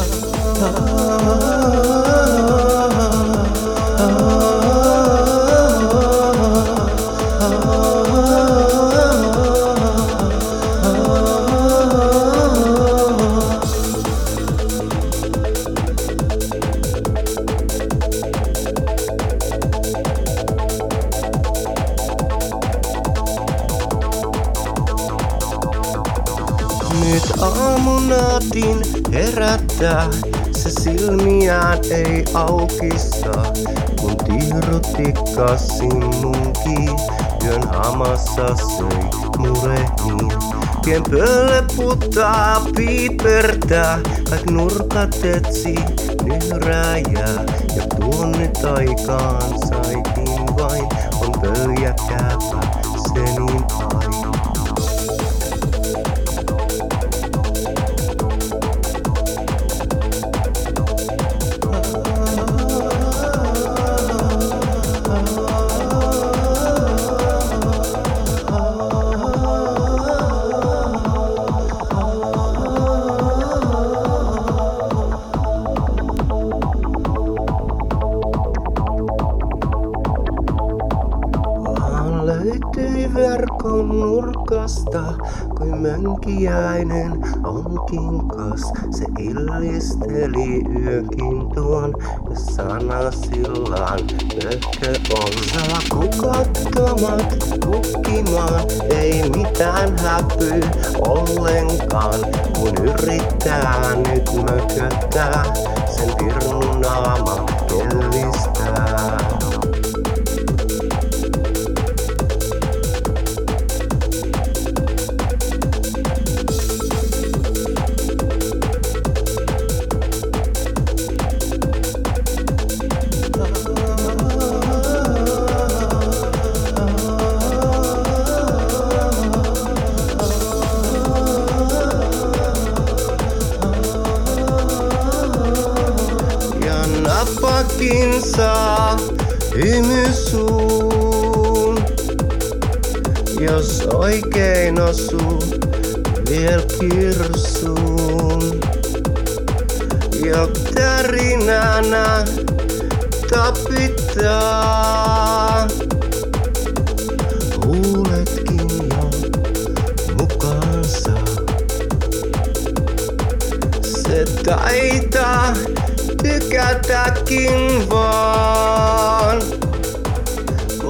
love. Nyt aamunatin herättää, se silmiään ei aukista. Kun tiirut tikkasin munkin, yön hamassa söi murehnin. Pien pölle puttaa piipertää, kaik nurkat etsi nyhrääjää. Ja tuonne taikaan saikin vain, on pöljäkääpä verkon nurkasta, kuin mönkiäinen onkin kas. Se illisteli yökin tuon, ja sana sillan pöhkö on. Saa kukattomat kukkimaan, ei mitään häpy ollenkaan, kun yrittää nyt mököttää, sen pirun naama kellistää. Napakin saa hymysuun. Jos oikein osuu, viel kirsuun. Ja tärinänä tapittaa. Jo mukaansa. Se taitaa tykätäkin vaan.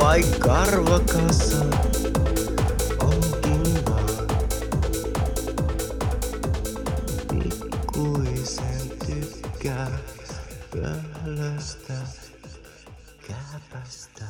Vaikka karvakassa onkin vaan. Pikkuisen tykkää pöhlöstä käpästä.